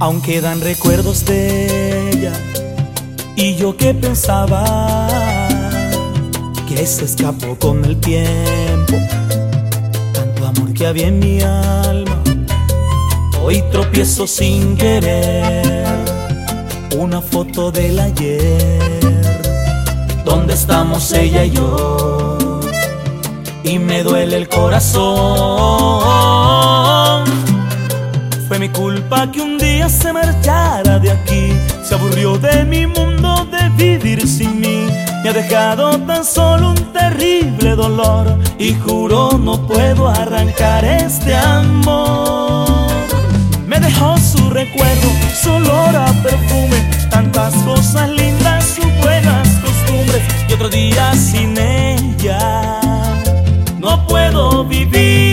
Aún quedan recuerdos de ella y yo que pensaba que se escapó con el tiempo. Tanto amor que había en mi alma, hoy tropiezo sin querer. Una foto del ayer, donde estamos ella y yo, y me duele el corazón. Fue mi culpa que un día se marchara de aquí, se aburrió de mi mundo de vivir sin mí me ha dejado tan solo un terrible dolor y juro no puedo arrancar este amor. Me dejó su recuerdo, su olor a perfume, tantas cosas lindas, sus buenas costumbres y otro día sin ella no puedo vivir.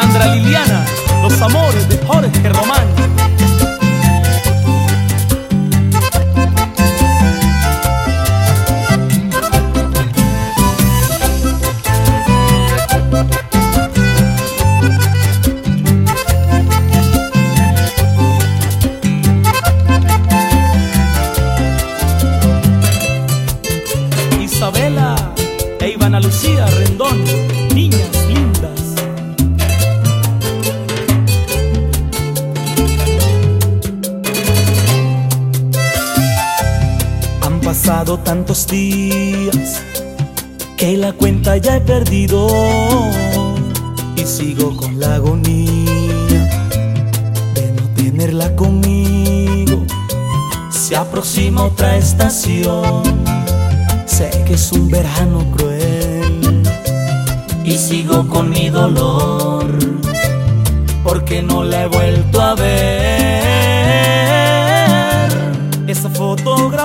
Sandra Liliana, los amores de Jorge Román. Pasado tantos días que la cuenta ya he perdido y sigo con la agonía de no tenerla conmigo. Se aproxima otra estación Sé que es un verano cruel y sigo con mi dolor porque no la he vuelto a ver.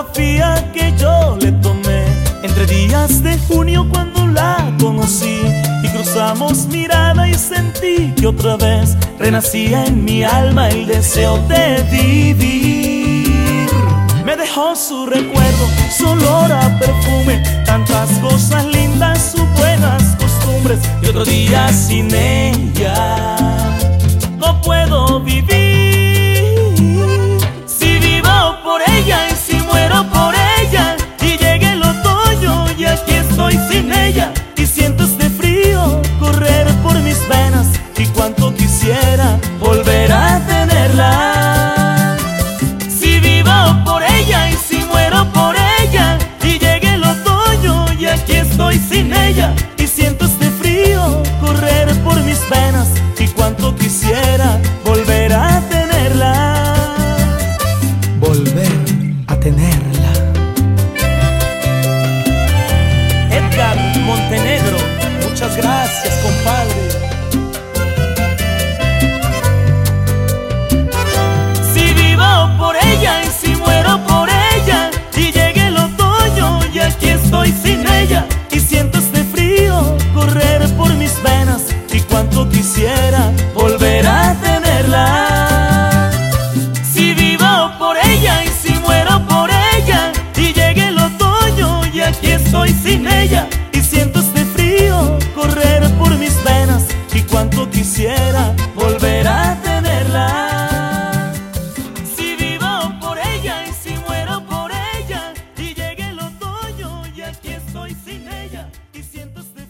Fotografía que yo le tomé entre días de junio cuando la conocí y cruzamos mirada y sentí que otra vez renacía en mi alma el deseo de vivir. Me dejó su recuerdo, su olor a perfume, tantas cosas lindas, sus buenas costumbres. Y otro día sin ella no puedo vivir. Muchas gracias compadre. sin ella y cientos de